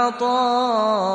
عطاء